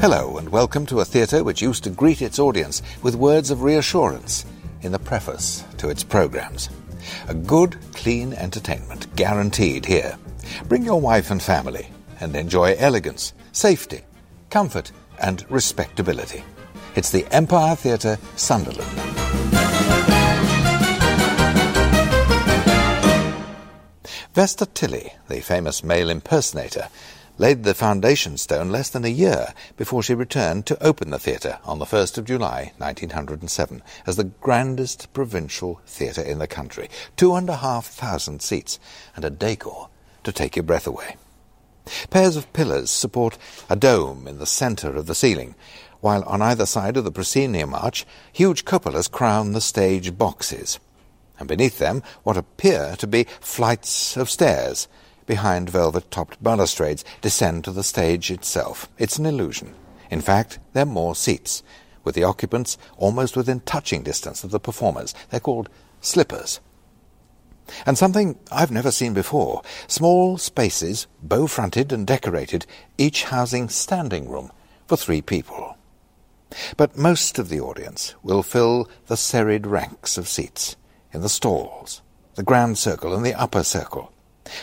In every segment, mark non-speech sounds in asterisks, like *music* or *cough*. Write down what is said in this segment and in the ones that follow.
Hello, and welcome to a theatre which used to greet its audience with words of reassurance in the preface to its programmes. A good, clean entertainment guaranteed here. Bring your wife and family and enjoy elegance, safety, comfort, and respectability. It's the Empire Theatre, Sunderland. Vesta Tilley, the famous male impersonator, laid the foundation stone less than a year before she returned to open the theatre on the 1st of July 1907 as the grandest provincial theatre in the country. Two and a half thousand seats and a decor to take your breath away. Pairs of pillars support a dome in the centre of the ceiling, while on either side of the proscenium arch huge cupolas crown the stage boxes, and beneath them what appear to be flights of stairs behind velvet-topped balustrades descend to the stage itself. It's an illusion. In fact, there are more seats, with the occupants almost within touching distance of the performers. They're called slippers. And something I've never seen before, small spaces, bow-fronted and decorated, each housing standing room for three people. But most of the audience will fill the serried ranks of seats in the stalls, the grand circle and the upper circle,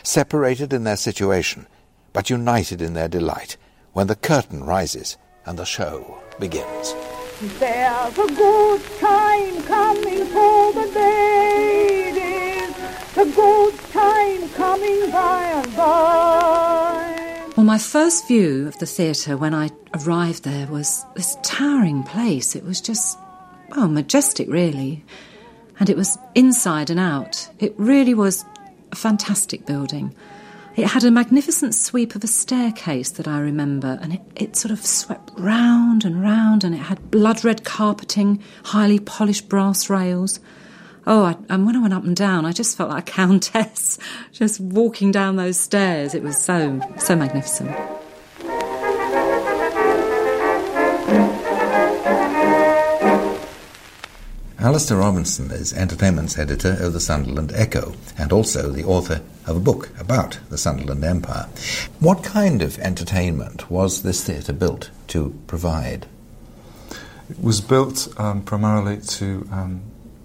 separated in their situation, but united in their delight when the curtain rises and the show begins. There's a good time coming for the ladies, a good time coming by and by. Well, my first view of the theatre when I arrived there was this towering place. It was just, well, majestic, really. And it was inside and out. It really was a fantastic building. It had a magnificent sweep of a staircase that I remember, and it, it sort of swept round and round, and it had blood red carpeting, highly polished brass rails. Oh, I, and when I went up and down, I just felt like a *laughs* countess, just walking down those stairs. It was so, so magnificent. Alistair Robinson is entertainments editor of the Sunderland Echo and also the author of a book about the Sunderland Empire. What kind of entertainment was this theatre built to provide? It was built um, primarily to um,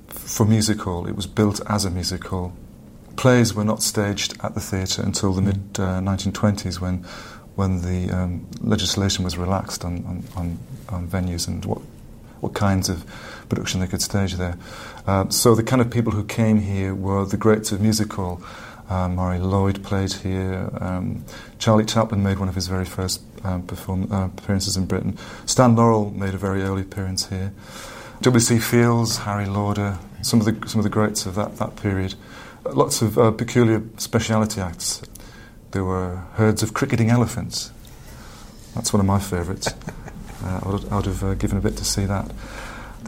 for music hall. It was built as a music hall. Plays were not staged at the theatre until the mid uh, 1920s when when the um, legislation was relaxed on, on, on, on venues and what what kinds of production they could stage there. Uh, so the kind of people who came here were the greats of music hall. Uh, Marie Lloyd played here. Um, Charlie Chaplin made one of his very first um, perform- uh, appearances in Britain. Stan Laurel made a very early appearance here. W.C. Fields, Harry Lauder, some of the some of the greats of that, that period. Lots of uh, peculiar speciality acts. There were herds of cricketing elephants. That's one of my favourites. *laughs* Uh, I would, I would have uh, given a bit to see that.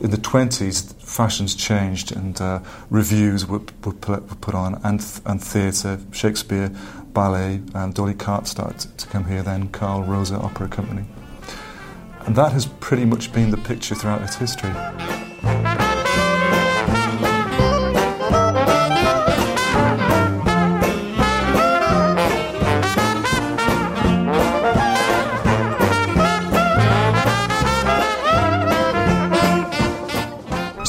In the 20s, fashions changed and uh, revues were, were, put, on, and, and theatre, Shakespeare, ballet, and D'Oyly Carte started to come here, then Carl Rosa Opera Company. And that has pretty much been the picture throughout its history.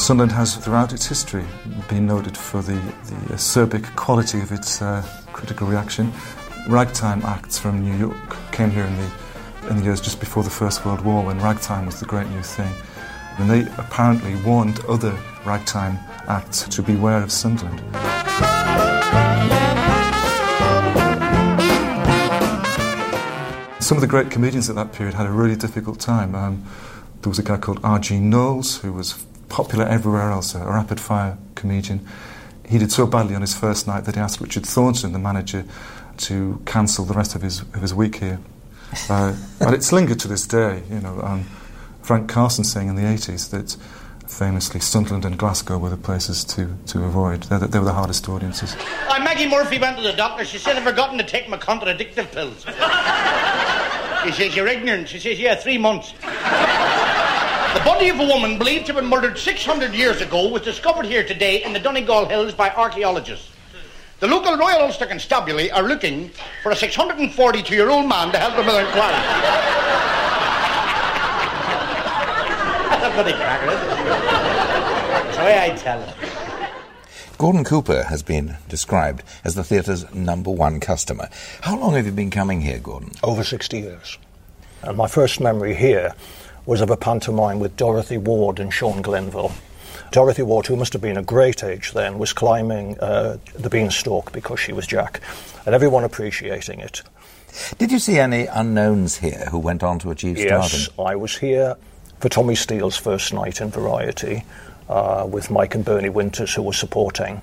Sunderland has, throughout its history, been noted for the, the acerbic quality of its uh, critical reaction. Ragtime acts from New York came here in the, in the years just before the First World War when ragtime was the great new thing. And they apparently warned other ragtime acts to beware of Sunderland. Some of the great comedians at that period had a really difficult time. Um, there was a guy called R.G. Knowles who was popular everywhere else, a rapid fire comedian. He did so badly on his first night that he asked Richard Thornton, the manager, to cancel the rest of his, of his week here. *laughs* Uh, and it's lingered to this day. You know, um, Frank Carson saying in the 80s that famously Sunderland and Glasgow were the places to, to avoid. They, they were the hardest audiences. Uh, Maggie Murphy went to the doctor. She said I've forgotten to take my contradictive pills. *laughs* he says, You're ignorant. She says, Yeah, three months. The body of a woman believed to have been murdered 600 years ago was discovered here today in the Donegal Hills by archaeologists. The local Royal Ulster Constabulary are looking for a 642 year old man to help them with their inquiry. That's a bloody cracker. That's the way I tell it. Gordon Cooper has been described as the theatre's number one customer. How long have you been coming here, Gordon? Over 60 years. And my first memory here was of a pantomime with Dorothy Ward and Shaun Glenville. Dorothy Ward, who must have been a great age then, was climbing uh, the beanstalk because she was Jack, and everyone appreciating it. Did you see any unknowns here who went on to achieve Yes, stardom? I was here for Tommy Steele's first night in Variety uh, with Mike and Bernie Winters, who were supporting.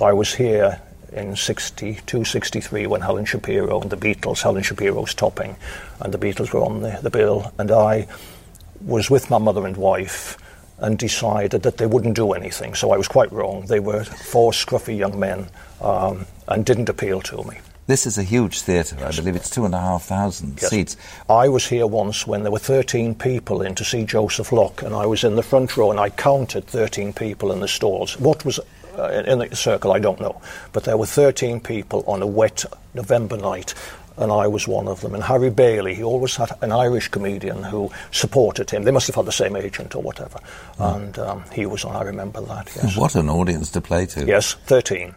I was here in 62, 63 when Helen Shapiro and the Beatles, Helen Shapiro's topping, and the Beatles were on the, the bill, and I was with my mother and wife and decided that they wouldn't do anything. So I was quite wrong. They were four scruffy young men um, and didn't appeal to me. This is a huge theatre. I believe it's two and a half thousand Yes. seats. I was here once when there were 13 people in to see Joseph Locke, and I was in the front row and I counted 13 people in the stalls. What was uh, in the circle, I don't know. But there were 13 people on a wet November night, and I was one of them. And Harry Bailey, he always had an Irish comedian who supported him. They must have had the same agent or whatever. And um, he was on, I remember that, yes. *laughs* What an audience to play to. Yes, 13.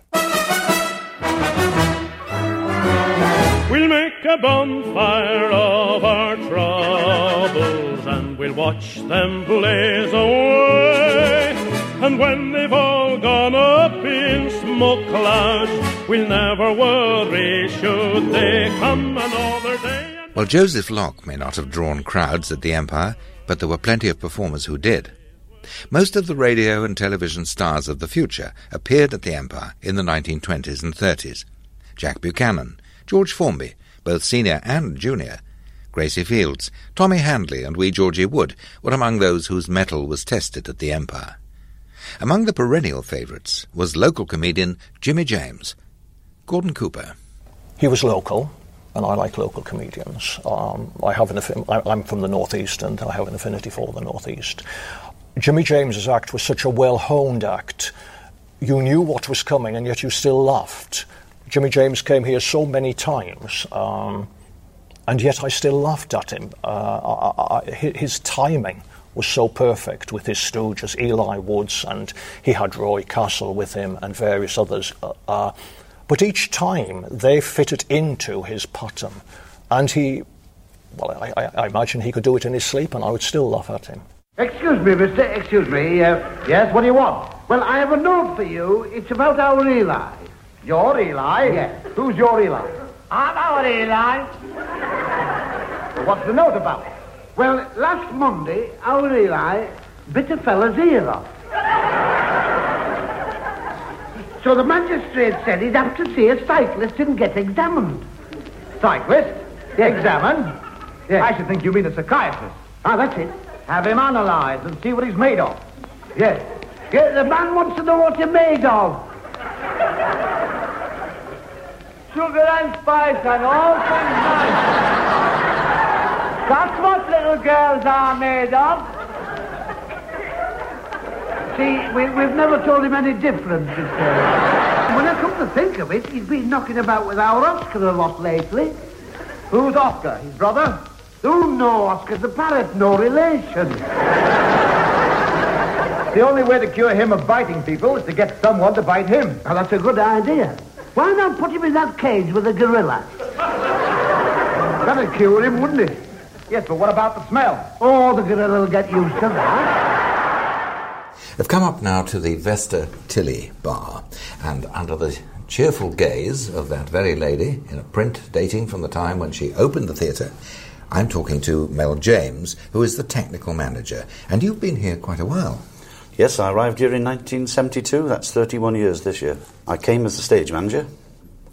We'll make a bonfire of our troubles and we'll watch them blaze away. And when they've all gone up in smoke clouds, we'll never worry should they come another day. Well, Joseph Locke may not have drawn crowds at the Empire, but there were plenty of performers who did. Most of the radio and television stars of the future appeared at the Empire in the 1920s and 30s. Jack Buchanan, George Formby, both senior and junior, Gracie Fields, Tommy Handley, and wee Georgie Wood were among those whose mettle was tested at the Empire. Among the perennial favourites was local comedian Jimmy James. Gordon Cooper. He was local, and I like local comedians. Um, I have an affi- I- I'm from the northeast, and I have an affinity for the northeast. Jimmy James's act was such a well-honed act. You knew what was coming, and yet you still laughed. Jimmy James came here so many times, um, and yet I still laughed at him. Uh, I, I- his timing was so perfect with his stooges, Eli Woods, and he had Roy Castle with him and various others. Uh, uh, but each time they fitted into his pattern, and he, well, I, I, I imagine he could do it in his sleep, and I would still laugh at him. Excuse me, mister, excuse me. Uh, yes, what do you want? Well, I have a note for you. It's about our Eli. Your Eli? Yes. Who's your Eli? I'm our Eli. What's the note about? Well, last Monday, our Eli bit a fella's ear off. So the magistrate said he'd have to see a cyclist and get examined. Cyclist? Examined? Yes. I should think you mean a psychiatrist. Ah, that's it. Have him analysed and see what he's made of. Yes. Yeah, the man wants to know what you're made of. Sugar and spice and all things nice. That's what little girls are made of. See, we, we've never told him any different. When I come to think of it, he's been knocking about with our Oscar a lot lately. Who's Oscar? His brother? Oh, no, Oscar's the parrot, no relation. The only way to cure him of biting people is to get someone to bite him. Now, that's a good idea. Why not put him in that cage with a gorilla? That'd cure him, wouldn't it? Yes, but what about the smell? Oh, the gorilla will get used to that. I've come up now to the Vesta Tilley bar, and under the cheerful gaze of that very lady in a print dating from the time when she opened the theatre, I'm talking to Mel James, who is the technical manager. And you've been here quite a while. Yes, I arrived here in 1972. That's 31 years this year. I came as the stage manager.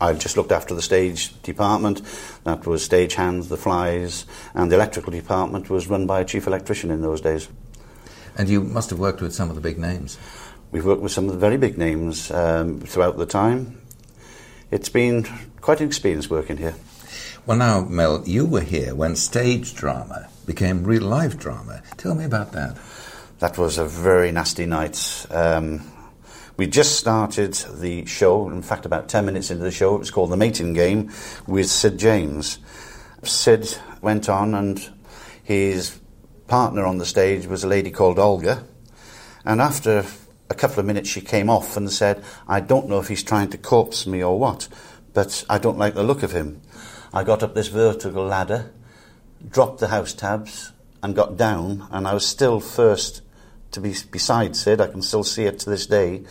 I just looked after the stage department. That was stage hands, the flies, and the electrical department was run by a chief electrician in those days. And you must have worked with some of the big names. We've worked with some of the very big names um, throughout the time. It's been quite an experience working here. Well, now, Mel, you were here when stage drama became real life drama. Tell me about that. That was a very nasty night. Um, we just started the show, in fact, about 10 minutes into the show. It was called The Mating Game with Sid James. Sid went on and his partner on the stage was a lady called Olga. And after a couple of minutes, she came off and said, I don't know if he's trying to corpse me or what, but I don't like the look of him. I got up this vertical ladder, dropped the house tabs, and got down, and I was still first to be beside Sid. I can still see it to this day.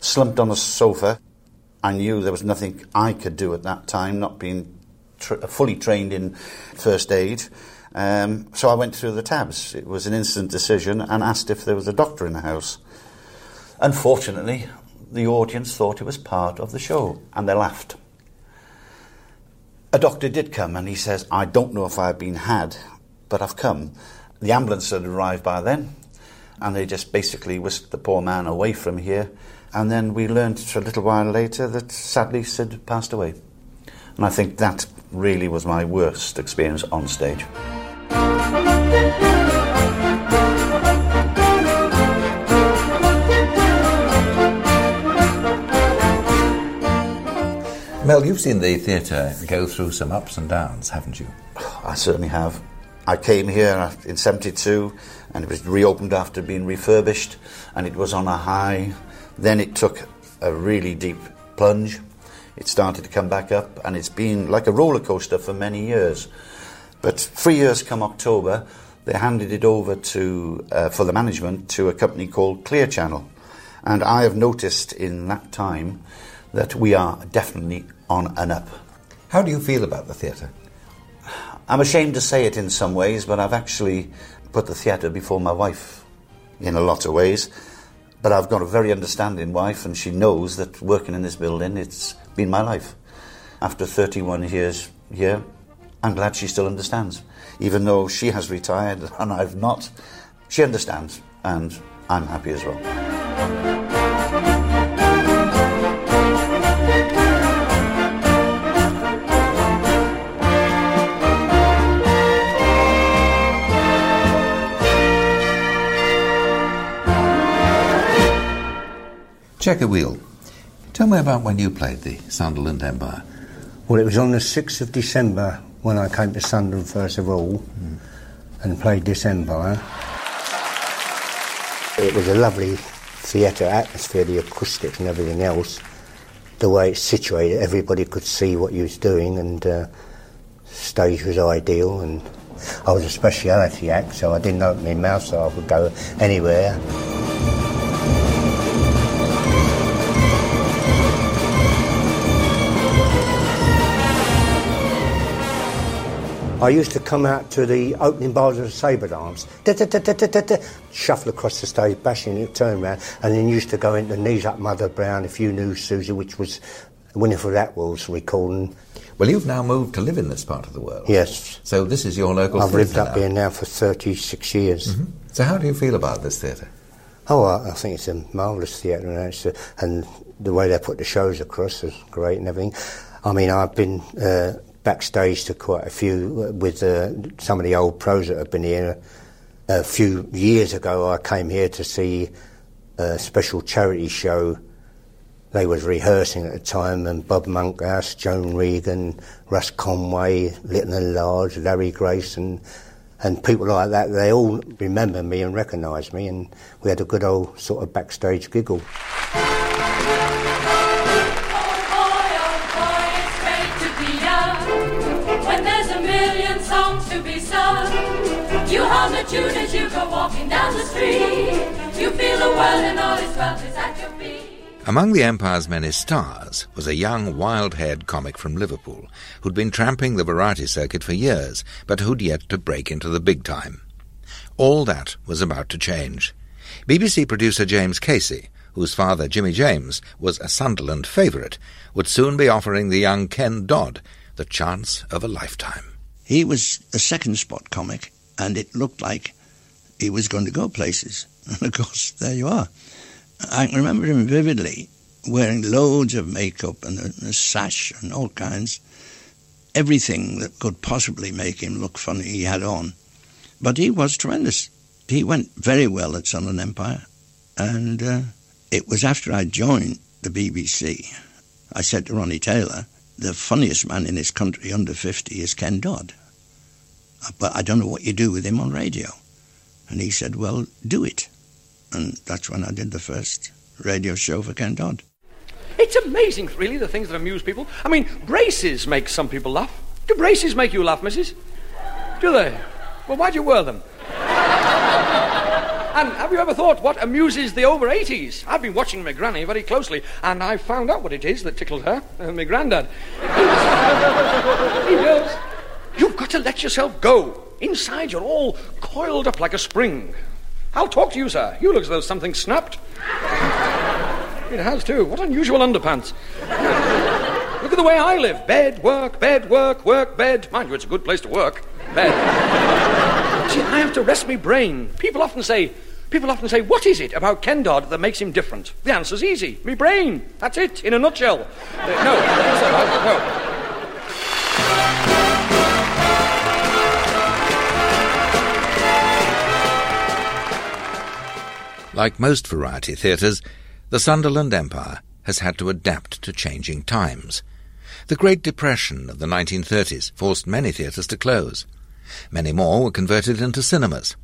Slumped on the sofa. I knew there was nothing I could do at that time, not being tr- fully trained in first aid. Um, so I went through the tabs. It was an instant decision and asked if there was a doctor in the house. Unfortunately, the audience thought it was part of the show and they laughed. A doctor did come and he says, I don't know if I've been had, but I've come. The ambulance had arrived by then and they just basically whisked the poor man away from here. And then we learned a little while later that sadly Sid passed away. And I think that really was my worst experience on stage. Mel, you've seen the theatre go through some ups and downs, haven't you? *sighs* I certainly have. I came here in 72 and it was reopened after being refurbished and it was on a high. Then it took a really deep plunge. It started to come back up and it's been like a roller coaster for many years. But three years come October, they handed it over to uh, for the management to a company called Clear Channel. And I have noticed in that time that we are definitely on an up. How do you feel about the theatre? I'm ashamed to say it in some ways, but I've actually put the theatre before my wife in a lot of ways. But I've got a very understanding wife, and she knows that working in this building, it's been my life. After 31 years here, I'm glad she still understands. Even though she has retired *laughs* and I've not, she understands, and I'm happy as well. Checker Wheel. Tell me about when you played the Sunderland Empire. Well, it was on the 6th of December when I came to Sunderland first of all mm. and played this Empire. It was a lovely theatre atmosphere, the acoustics and everything else. The way it's situated, everybody could see what you was doing, and uh, stage was ideal. And I was a speciality act, so I didn't open my mouth, so I could go anywhere. I used to come out to the opening bars of the sabre dance, shuffle across the stage, bashing it, turn around, and then used to go into Knees Up Mother Brown, if you knew Susie, which was Winifred Atwell's recording. Well, you've now moved to live in this part of the world. Yes. So this is your local I've lived up now. here now for 36 years. Mm-hmm. So how do you feel about this theatre? Oh, I, I think it's a marvellous theatre, and, a, and the way they put the shows across is great and everything. I mean, I've been uh, backstage to quite a few with uh, some of the old pros that have been here. A few years ago, I came here to see a special charity show. They was rehearsing at the time, and Bob Monkhouse, Joan Regan, Russ Conway, Little and Large, Larry Grace, and and people like that. They all remember me and recognise me, and we had a good old sort of backstage giggle. Hum tune as you go walking down the street. You feel the world and all its wealth is at your feet. Among the Empire's many stars was a young, wild-haired comic from Liverpool who'd been tramping the variety circuit for years, but who'd yet to break into the big time. All that was about to change. BBC producer James Casey, whose father, Jimmy James, was a Sunderland favourite, would soon be offering the young Ken Dodd the chance of a lifetime. He was a second spot comic and it looked like he was going to go places. *laughs* And of course, there you are. I can remember him vividly wearing loads of makeup and a, a sash and all kinds. Everything that could possibly make him look funny he had on. But he was tremendous. He went very well at Sunderland Empire. And uh, it was after I joined the BBC, I said to Ronnie Taylor, the funniest man in this country under 50 is Ken Dodd but I don't know what you do with him on radio. And he said, Well, do it. And that's when I did the first radio show for Ken Dodd. It's amazing, really, the things that amuse people. I mean, braces make some people laugh. Do braces make you laugh, missus? Do they? Well, why do you wear them? *laughs* and have you ever thought what amuses the over 80s? I've been watching my granny very closely, and I found out what it is that tickled her, uh, my granddad. *laughs* he does. To let yourself go. Inside, you're all coiled up like a spring. I'll talk to you, sir. You look as though something snapped. *laughs* It has, too. What unusual underpants. *laughs* Look at the way I live. Bed, work, bed, work, work, bed. Mind you, it's a good place to work. Bed. *laughs* See, I have to rest my brain. People often say, people often say, what is it about Ken Dodd that makes him different? The answer's easy. Me brain. That's it, in a nutshell. Uh, no, no. Like most variety theatres, the Sunderland Empire has had to adapt to changing times. The Great Depression of the 1930s forced many theatres to close. Many more were converted into cinemas.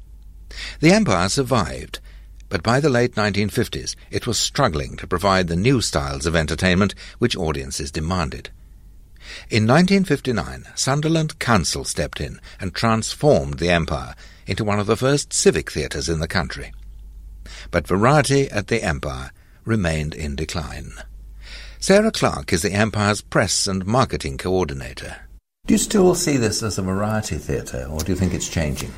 The Empire survived, but by the late 1950s it was struggling to provide the new styles of entertainment which audiences demanded. In 1959, Sunderland Council stepped in and transformed the Empire into one of the first civic theatres in the country but variety at the Empire remained in decline. Sarah Clark is the Empire's press and marketing coordinator. Do you still see this as a variety theatre, or do you think it's changing?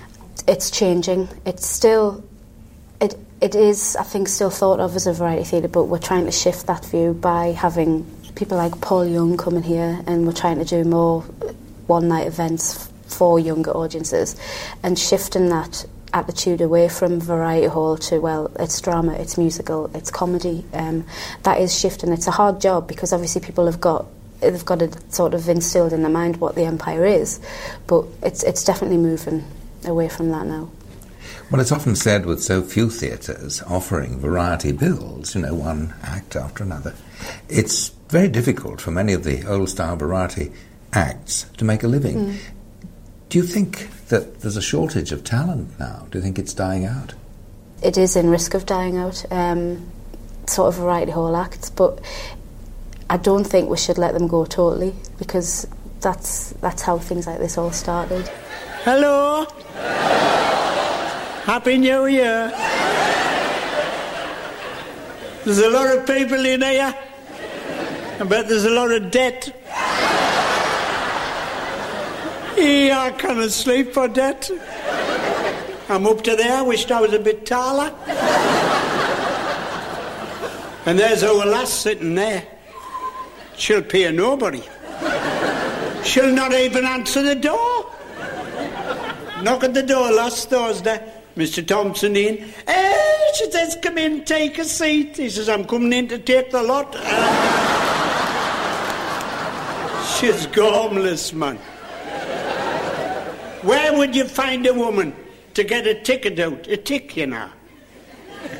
It's changing. It's still, it it is, I think, still thought of as a variety theatre, but we're trying to shift that view by having people like Paul Young coming here, and we're trying to do more one night events for younger audiences, and shifting that attitude away from variety hall to well it's drama it's musical it's comedy um, that is shifting it's a hard job because obviously people have got they've got it sort of instilled in their mind what the empire is but it's it's definitely moving away from that now well, it's often said with so few theatres offering variety bills, you know, one act after another, it's very difficult for many of the old style variety acts to make a living. Mm. Do you think that there's a shortage of talent now? Do you think it's dying out? It is in risk of dying out, um, sort of variety hall acts, but I don't think we should let them go totally because that's that's how things like this all started. Hello. Happy New Year. There's a lot of people in here. I bet there's a lot of debt. Yeah, I can't sleep for that. I'm up to there, I wished I was a bit taller. and there's our lass sitting there. She'll pay nobody. She'll not even answer the door. Knock at the door last Thursday. Mr. Thompson in. Eh, she says, come in, take a seat. He says, I'm coming in to take the lot. she's gormless, man. Where would you find a woman to get a ticket out? A tick, you know.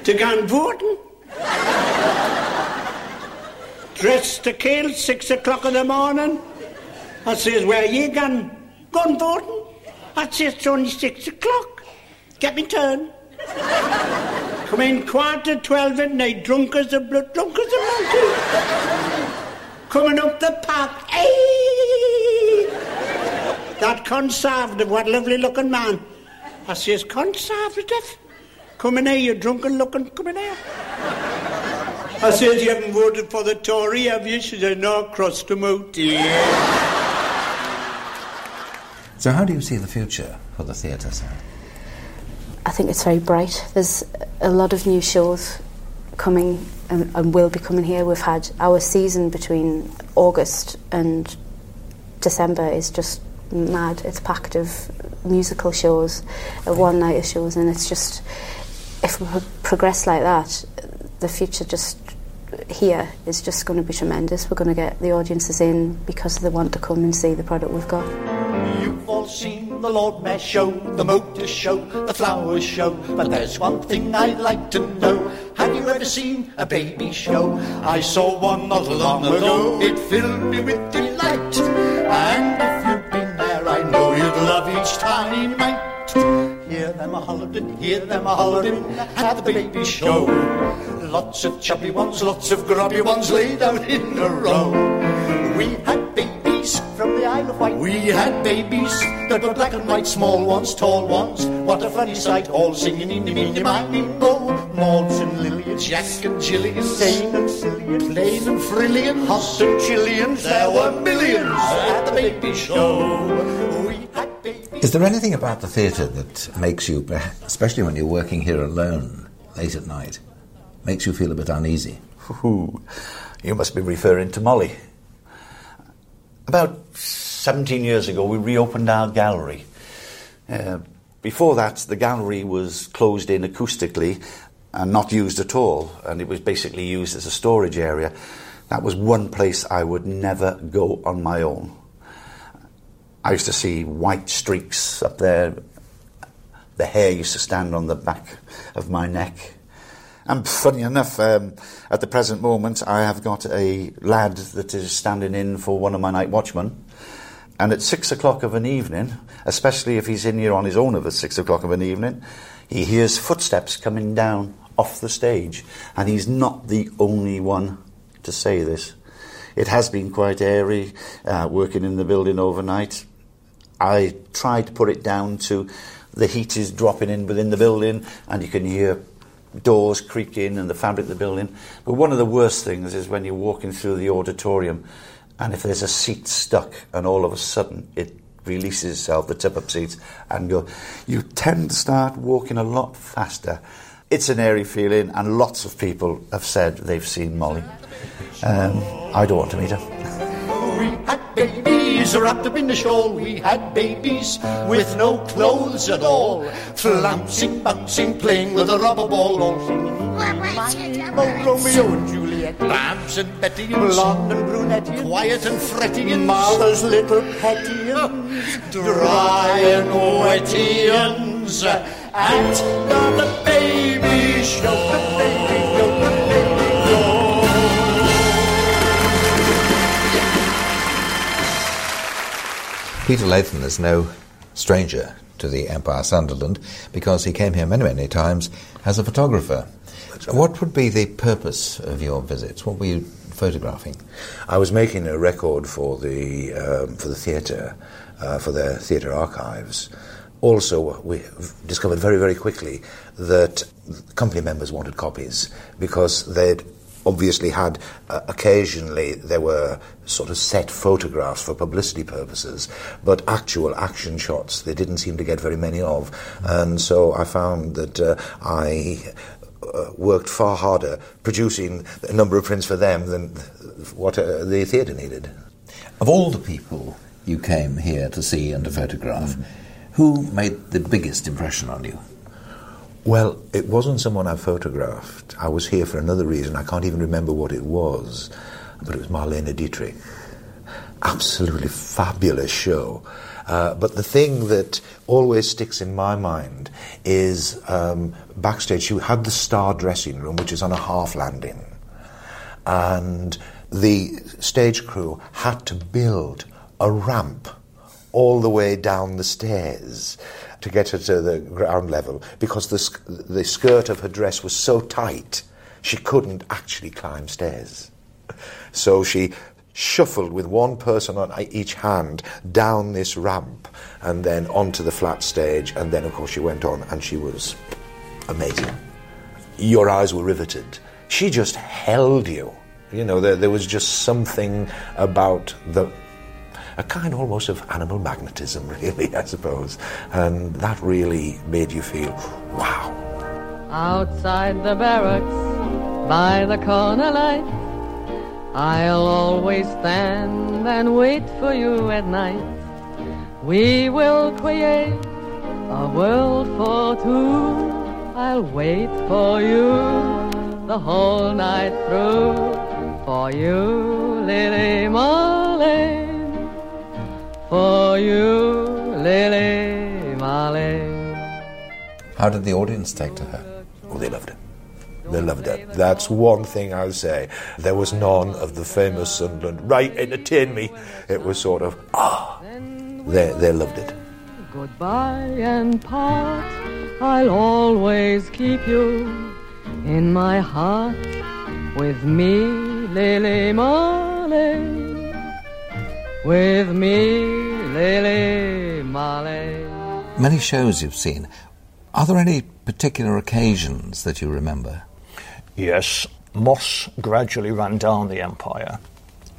To go and voting? Dressed to kill, six o'clock in the morning. I says, where you gone? Gone voting? I says, it's only six o'clock. Get me turn. Come in quarter twelve at night, drunk as a blood, drunk as a monkey. Coming up the path, hey! That conservative, what lovely looking man. I says, conservative? Come in here, you drunken looking, come in here. I says, you haven't voted for the Tory, have you? She said, no, crossed them out. Yeah. So how do you see the future for the theatre, Sarah? I think it's very bright. There's a lot of new shows coming and, and will be coming here. We've had our season between August and December is just mad. It's packed of musical shows, uh, one night shows, and it's just if we progress like that, the future just here is just going to be tremendous. We're going to get the audiences in because they want to come and see the product we've got. You've all seen the Lord Mayor show, the motor show, the flower show, but there's one thing I'd like to know. Have you ever seen a baby show? I saw one not long ago. It filled me with delight, and love each tiny mite. Hear them a hollering, hear them a hollering at the baby show. Lots of chubby ones, lots of grubby ones laid out in a row. We had babies from the Isle of Wight. We had babies that were black and white, small ones, tall ones. What a funny sight, all singing in the meeny miny mo. Mauds and Lillians, Jack and Gillians, sane and silly and plain and frillian, hot and chillians. There were millions at the baby show. We had. Is there anything about the theatre that makes you, especially when you're working here alone late at night, makes you feel a bit uneasy? Ooh, you must be referring to Molly. About 17 years ago, we reopened our gallery. Uh, before that, the gallery was closed in acoustically and not used at all, and it was basically used as a storage area. That was one place I would never go on my own. I used to see white streaks up there. The hair used to stand on the back of my neck. And funny enough, um, at the present moment, I have got a lad that is standing in for one of my night watchmen. And at six o'clock of an evening, especially if he's in here on his own at six o'clock of an evening, he hears footsteps coming down off the stage. And he's not the only one to say this. It has been quite airy uh, working in the building overnight. I tried to put it down to the heat is dropping in within the building, and you can hear doors creaking and the fabric of the building. But one of the worst things is when you're walking through the auditorium and if there's a seat stuck and all of a sudden it releases itself, the tip up seats, and go, you tend to start walking a lot faster. It's an airy feeling, and lots of people have said they've seen Molly. Um, I don't want to meet her. *laughs* We had babies wrapped up in the shawl. We had babies with no clothes at all. Flouncing, bouncing, playing with a rubber ball. All singing, Romeo and Juliet. Babs and Betty and blonde and brunette. Quiet and fretty and mother's little petty dry and wetty at the baby show. The baby Peter Latham is no stranger to the Empire Sunderland because he came here many, many times as a photographer. What would be the purpose of your visits? What were you photographing? I was making a record for the um, for the theatre, uh, for the theatre archives. Also, we discovered very, very quickly that company members wanted copies because they'd obviously had uh, occasionally there were sort of set photographs for publicity purposes, but actual action shots they didn't seem to get very many of, and so I found that uh, I uh, worked far harder producing a number of prints for them than what uh, the theatre needed. Of all the people you came here to see and to photograph, who made the biggest impression on you? Well, it wasn't someone I photographed. I was here for another reason. I can't even remember what it was, but it was Marlene Dietrich. Absolutely fabulous show. Uh, but the thing that always sticks in my mind is um, backstage, you had the star dressing room, which is on a half landing. And the stage crew had to build a ramp all the way down the stairs to get her to the ground level because the, the skirt of her dress was so tight she couldn't actually climb stairs. So she shuffled with one person on each hand down this ramp and then onto the flat stage and then of course she went on and she was amazing. Your eyes were riveted. She just held you. You know, there, there was just something about the a kind almost of animal magnetism, *laughs* really, I suppose. And that really made you feel, wow. Outside the barracks, by the corner light, I'll always stand and wait for you at night. We will create a world for two. I'll wait for you the whole night through. For you, Lily Marlene. For you, Lily Marlene. How did the audience take to her? Oh, they loved it. They loved it. That's one thing I'll say. There was none of the famous Sunderland, right, entertain me. It was sort of, ah, they, they loved it. goodbye and part. I'll always keep you in my heart with me, Lily Marley. With me, Lily Marley. Many shows you've seen. Are there any particular occasions that you remember? Yes, Moss gradually ran down the empire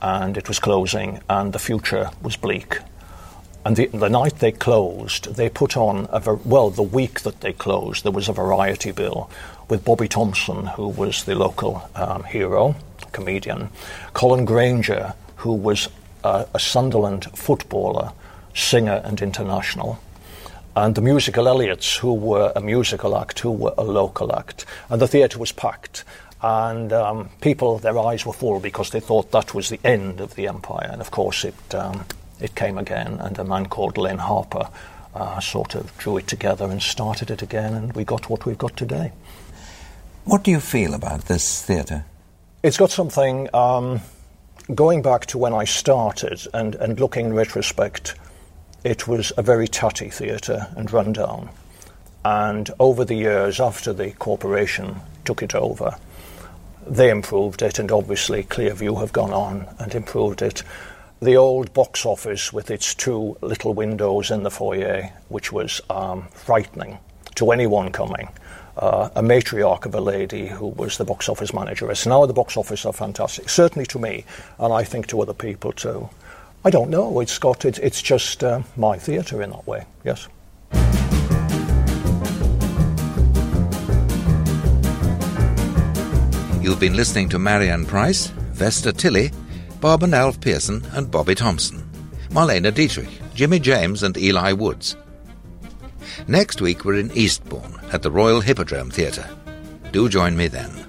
and it was closing and the future was bleak. And the, the night they closed, they put on, a ver- well, the week that they closed, there was a variety bill with Bobby Thompson, who was the local um, hero, comedian, Colin Grainger, who was a, a Sunderland footballer, singer, and international, and the musical Elliots, who were a musical act, who were a local act. And the theatre was packed. And um, people, their eyes were full because they thought that was the end of the empire. And of course, it, um, it came again, and a man called Len Harper uh, sort of drew it together and started it again, and we got what we've got today. What do you feel about this theatre? It's got something, um, going back to when I started and, and looking in retrospect, it was a very tatty theatre and rundown. And over the years, after the corporation took it over, they improved it, and obviously Clearview have gone on and improved it. The old box office with its two little windows in the foyer, which was um, frightening to anyone coming. Uh, a matriarch of a lady who was the box office manager. manageress. Now the box office are fantastic, certainly to me, and I think to other people too. I don't know. It's got it, it's just uh, my theatre in that way. Yes. You've been listening to Marianne Price, Vesta Tilley, Bob and Alf Pearson, and Bobby Thompson, Marlene Dietrich, Jimmy James, and Eli Woods. Next week we're in Eastbourne at the Royal Hippodrome Theatre. Do join me then.